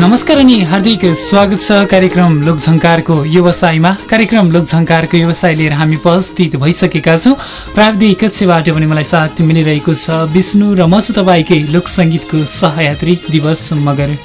नमस्कार अनि हार्दिक स्वागत छ कार्यक्रम लोकझङ्कारको व्यवसायमा। कार्यक्रम लोकझङ्कारको व्यवसाय लिएर हामी उपस्थित भइसकेका छौँ। प्राविधिक कक्षबाट पनि मलाई साथ मिलिरहेको छ विष्णु र म चाहिँ तपाईँकै लोकसङ्गीतको सहयात्री दिवस मगर।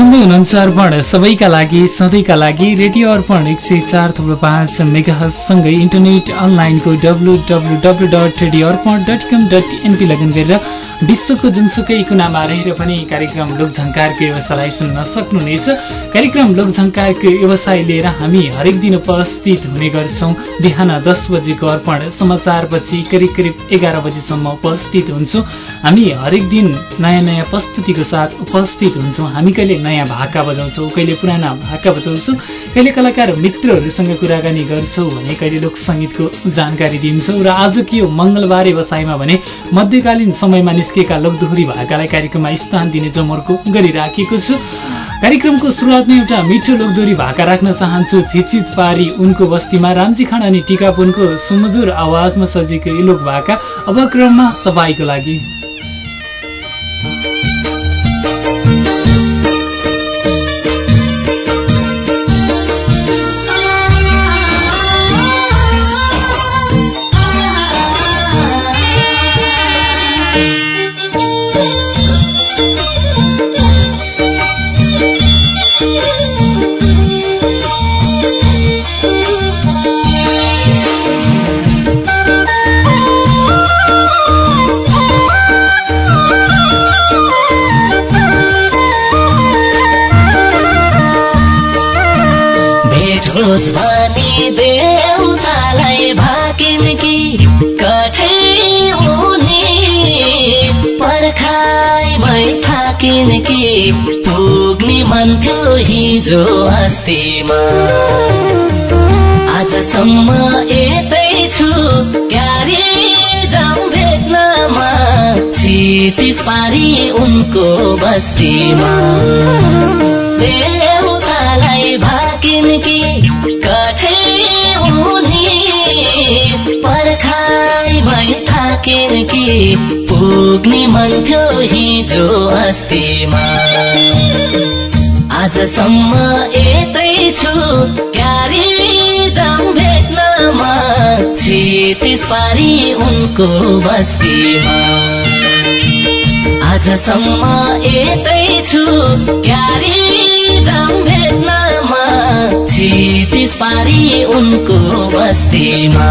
सुन्दै हुनुहुन्छ अर्पण। सबैका लागि सधैँका लागि रेडियो अर्पण एक सय चार थुप्रो पाँच मेगासँगै इन्टरनेट अनलाइनको W W W dot radio Arpan dot com dot NP लगन गरेर विश्वको जुनसुकै कुनामा रहेर पनि कार्यक्रम लोकझङ्कारको व्यवसायलाई सुन्न सक्नुहुनेछ। कार्यक्रम लोकझङ्कारको व्यवसाय लिएर हामी हरेक दिन उपस्थित हुने गर्छौँ। बिहान दस बजेको अर्पण समाचारपछि करिब करिब एघार बजीसम्म उपस्थित हुन्छौँ। हामी हरेक दिन नयाँ नयाँ प्रस्तुतिको साथ उपस्थित हुन्छौँ। हामी कहिले नयाँ भाका बजाउँछौँ कहिले पुराना भाका बजाउँछौँ कहिले कलाकार मित्रहरूसँग कुराकानी गर्छौँ भने कहिले लोकसङ्गीतको जानकारी दिन्छौँ। र आजको यो मङ्गलबार व्यवसायमा भने मध्यकालीन समयमा निस्केका लोकदोहोरी भाकालाई कार्यक्रममा स्थान दिने जमर्को गरिराखेको छु। कार्यक्रमको सुरुवातमा एउटा मिठो लोकदोरी भाका राख्न चाहन्छु। थिचित पारी उनको बस्तीमा रामजी खाँड अनि टिकापुनको सुमधुर आवाजमा सजिएको लोक भाका अब क्रममा तपाईँको लागि। होस् भने देउतालाई भाकिम कि कठै हुने पर्खाइ भइ थाकिन् कि पुग्ने मन हिजो अस्तिमा। आजसम्म यतै छु क्यारे जाउँ भेट्नमा छितिस पारी उनको बस्तीमा। देउतालाई भाकिन् कि भइ थाकिन् कि पुग्ने मन थियो हिजो अस्तिमा। आजसम्म यतै छु क्यारे जाउँ भेट्नमा छितिस पारी उनको बस्तीमा। आजसम्म यतै छु क्यारे जाउँ भेट्नमा छितिस पारी उनको बस्तीमा।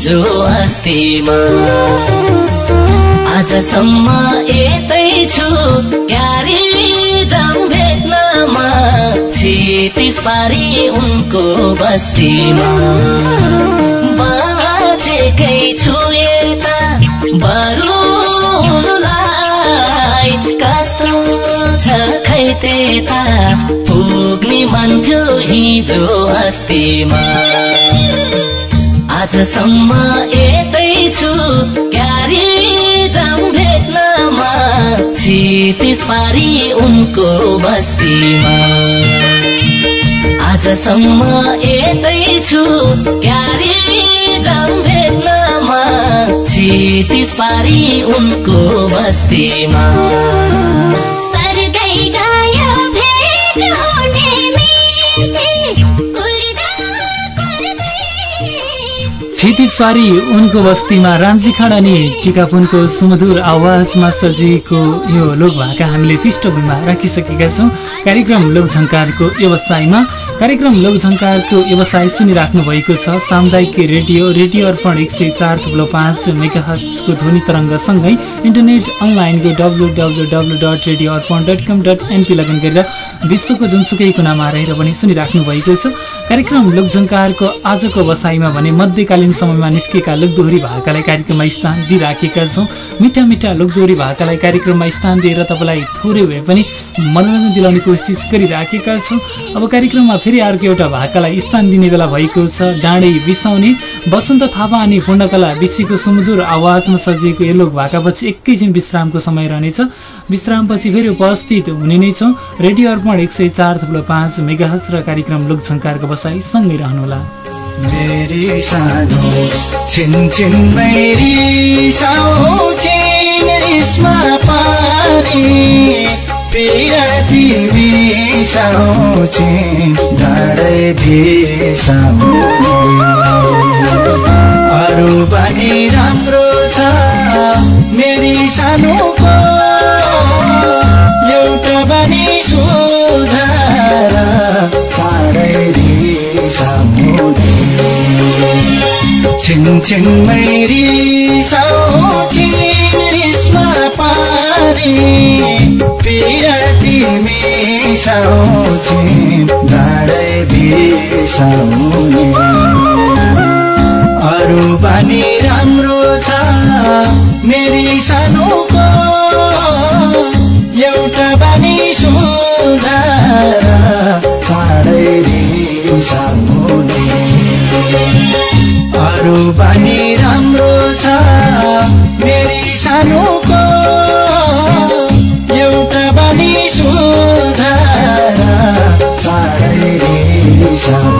हिजो अस्तिमा। आजसम्म यतै छु क्यारी जाम भेट्नमा। छितिस पारी उनको बस्तीमा। बाँचेकै छु यता बरु उनलाई कस्तो छ खै त्यता। पुग्ने मन थियो हिजो अस्तिमा। आजसम्म यतै छु। क्यारी जाम भेट्नमा छितिस पारी उनको बस्तीमा। आजसम्म यतै छु। क्यारी जाम भेट्नमा छितिस पारी उनको बस्तीमा। क्षितिज पारी उनको बस्तीमा रामजी खाँड अनि टिकापुनको सुमधुर आवाजमा सजिएको यो लोकभाका हामीले पृष्ठभूमिमा राखिसकेका छौँ। कार्यक्रम लोकझङ्कारको व्यवसायमा कार्यक्रम लोकझङ्कारको व्यवसाय सुनिराख्नु भएको छ। सामुदायिक रेडियो रेडियो अर्पण एक सय चार थुप्रो पाँच मेगाहजको ध्वनि तरङ्गसँगै इन्टरनेट अनलाइनको W W W dot radio Arpan dot com dot NP लगन गरेर विश्वको जुनसुकै कुनामा रहेर पनि सुनिराख्नु भएको छ। कार्यक्रम लोकझङ्कारको आजको बसाइमा भने मध्यकालीन समयमा निस्केका लोकदोहोरी भाकालाई कार्यक्रममा स्थान दिइराखेका छौँ। मिठा मिठा लोकदोहोरी भाकालाई कार्यक्रममा स्थान दिएर तपाईँलाई थोरै भए पनि मनोरञ्जन दिलाउने कोसिस गरिराखेका छौँ। अब कार्यक्रममा फेरि अर्को एउटा भाकालाई स्थान दिने बेला भएको छ। डाँडै बिसाउने वसन्त थापा अनि पूर्णकला बिसीको सुमधुर आवाजमा सजिएको यो लोक भाकापछि एकैछिन विश्रामको समय रहनेछ। विश्रामपछि फेरि उपस्थित हुने नै छौँ। रेडियो अर्पण एक सय चार पाँच र कार्यक्रम लोकझङ्कारको बसाइ सँगै रहनुहोला। मेरी सानो छिन छिन मेरी पानी पिरती बिसाउ छिन डाँडै बिसाउ अरू बानी राम्रो छ मेरी सानोको। एउटा बानी सुधार चाँडै रिसाउने। छिन छिन मैरी साउ छिन रिस्मा पारी पिरती मिसाउ अरू बानी राम्रो छ मेरी सानोको। एउटा बानी सुधार रिसाउने। अरू बानी राम्रो छ time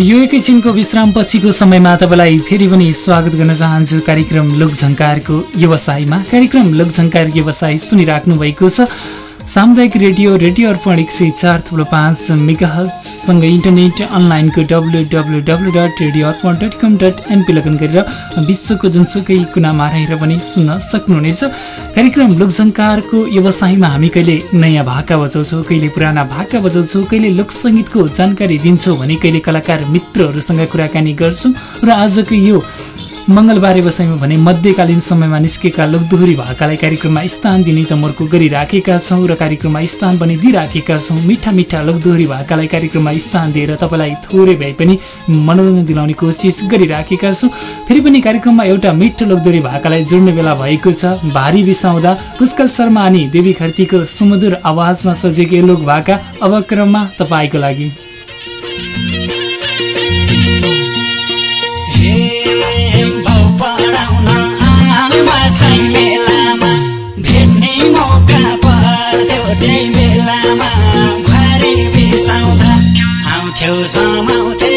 यो एकैछिनको विश्राम पछिको समयमा तपाईँलाई फेरि पनि स्वागत गर्न चाहन्छु। कार्यक्रम लोकझङ्कारको व्यवसायमा। कार्यक्रम लोकझङ्कार व्यवसाय सुनिराख्नु भएको छ। सामुदायिक रेडियो रेडियो अर्पण एक सय चार थुप्रो पाँच मेगासँगै इन्टरनेट अनलाइनको W W W dot radio Arpan dot com dot NP login गरेर विश्वको जुनसुकै कुनामा रहेर पनि सुन्न सक्नुहुनेछ। कार्यक्रम लोकझङ्कारको व्यवसायमा हामी कहिले नयाँ भाका बजाउँछौँ कहिले पुराना भाका बजाउँछौँ कहिले लोकसङ्गीतको जानकारी दिन्छौँ भने कहिले कलाकार मित्रहरूसँग कुराकानी गर्छौँ र आजको यो मङ्गलबारे बसाइमा भने मध्यकालीन समयमा निस्केका लोकदोहोरी भाकालाई कार्यक्रममा स्थान दिने जमर्को गरिराखेका छौँ र कार्यक्रममा स्थान पनि दिइराखेका छौँ। मिठा मिठा लोकदोहोरी भाकालाई कार्यक्रममा स्थान दिएर तपाईँलाई थोरै भए पनि मनोरञ्जन दिलाउने कोसिस गरिराखेका छौँ। फेरि पनि कार्यक्रममा एउटा मिठो लोकदोहोरी भाकालाई जोड्ने बेला भएको छ। भारी बिसाउँदा पुष्कल शर्मा अनि देवी खर्तीको सुमधुर आवाजमा सजेको लोक भाका अब क्रममा तपाईँको लागि। चाहिँ मेलामा भेट्ने मौका पर्थ्यो त्यही बेलामा भारी बिसाउँदा आउँथ्यौ समाउँथ्यौ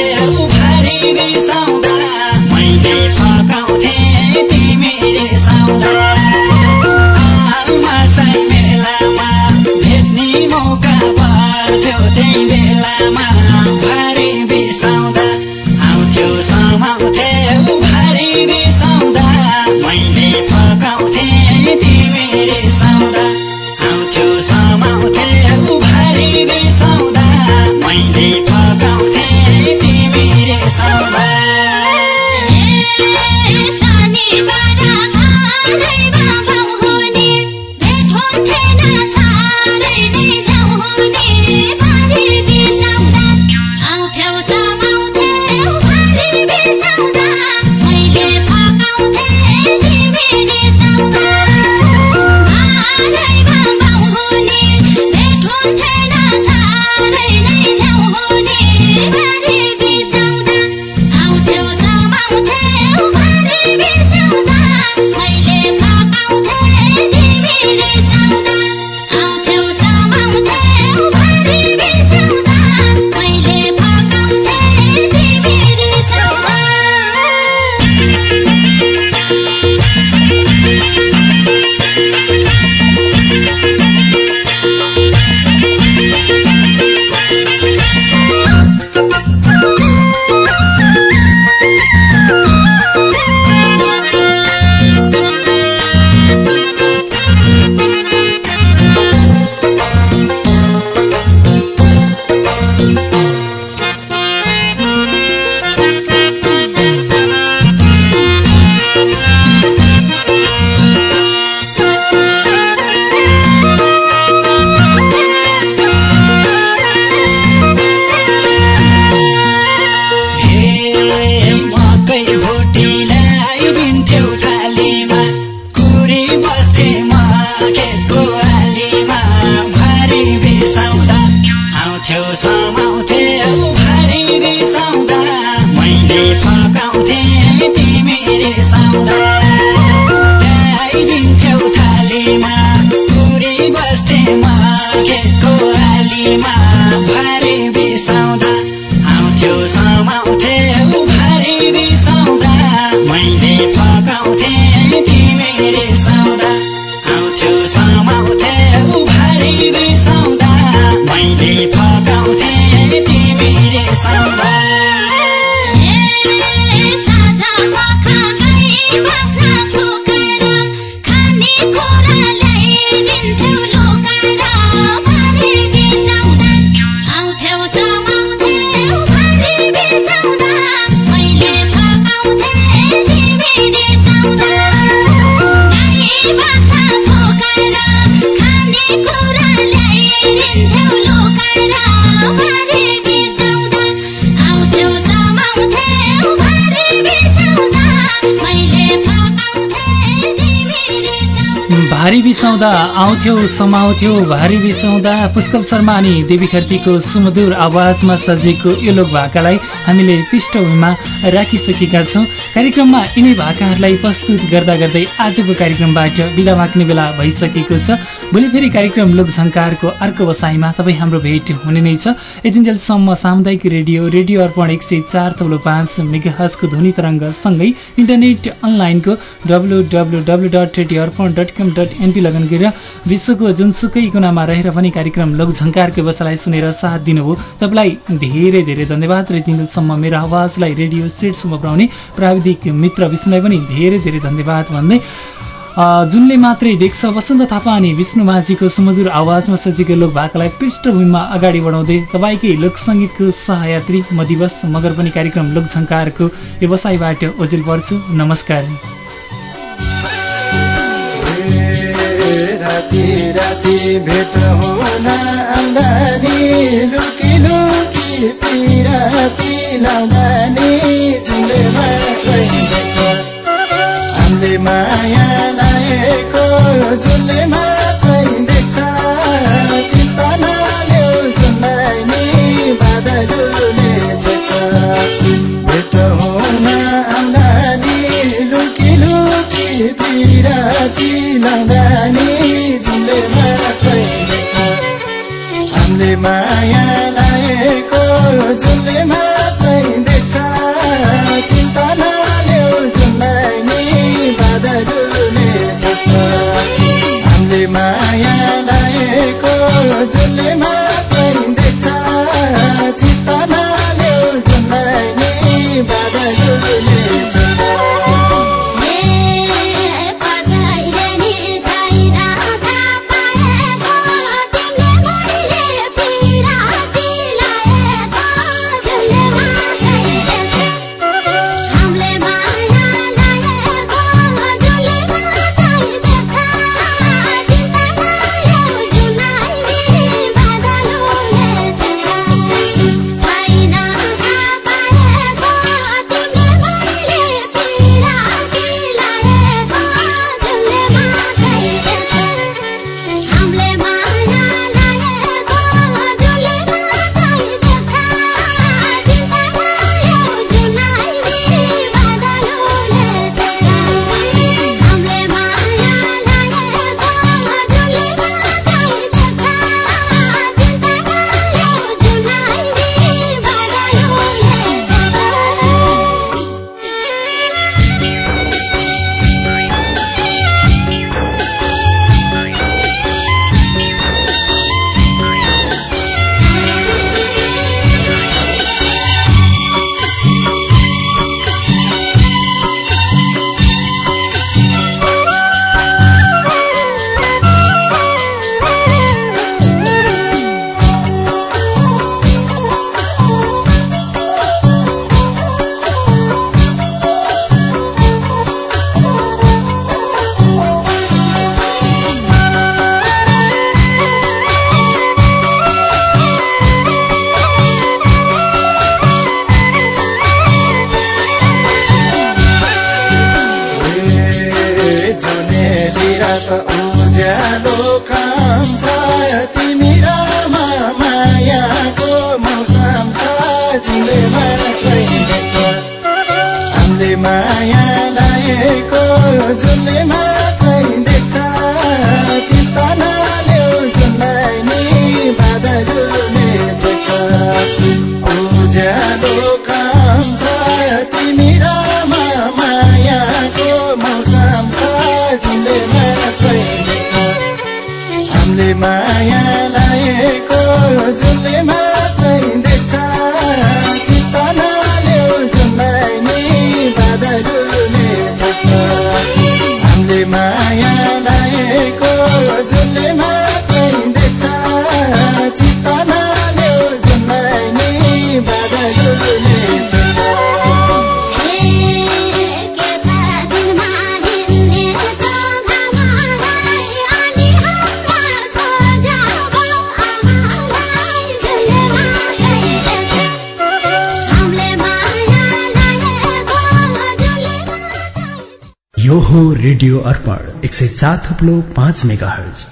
más de बिसाउँदा आउँथ्यो समाउँथ्यो भारी बिसाउँदा पुष्कल शर्मा अनि देवी खर्तीको सुमधुर आवाजमा सजिएको यो लोक भाकालाई हामीले पृष्ठभूमिमा राखिसकेका छौँ। कार्यक्रममा यिनै भाकाहरूलाई प्रस्तुत गर्दा गर्दै आजको कार्यक्रमबाट बिदा माग्ने बेला भइसकेको छ। भोलि फेरि कार्यक्रम लोकझङ्कारको अर्को बसाइमा तपाईँ हाम्रो भेट हुने नै छ। यतिन्जेलसम्म सामुदायिक रेडियो रेडियो अर्पण एक सय चार तब्लो पाँच मेगाहजको ध्वनि तरङ्गसँगै इन्टरनेट अनलाइनको W W W dot radio Arpan dot com dot NP login गरेर विश्वको जुनसुकै कुनामा रहेर पनि कार्यक्रम लोकझङ्कारको व्यवसायलाई सुनेर साथ दिनुभयो। तपाईँलाई धेरै धेरै धन्यवाद र दिनसम्म मेरो आवाजलाई रेडियो सेटसम्म पुऱ्याउने प्राविधिक मित्र विष्णुलाई पनि धेरै धेरै धन्यवाद भन्दै जुनले मात्रै देख्छ वसन्त थापा अनि विष्णु माझीको सुमधुर आवाजमा सजिएको लोक भाकालाई पृष्ठभूमिमा अगाडि बढाउँदै तपाईँकै लोकसङ्गीतको सहयात्री म दिवस मगर पनि कार्यक्रम लोकझङ्कारको व्यवसायबाट ओजेल पर्छु। नमस्कार। राति राति भेट हुन आउँदानी लुकी लुकी पिराती लाउँदानी झुलेमा देख्छ हामीले माया लागेको झुलेमा हो रेडियो अर्पण एक सय चार थप्लो पाँच मेगा हर्ज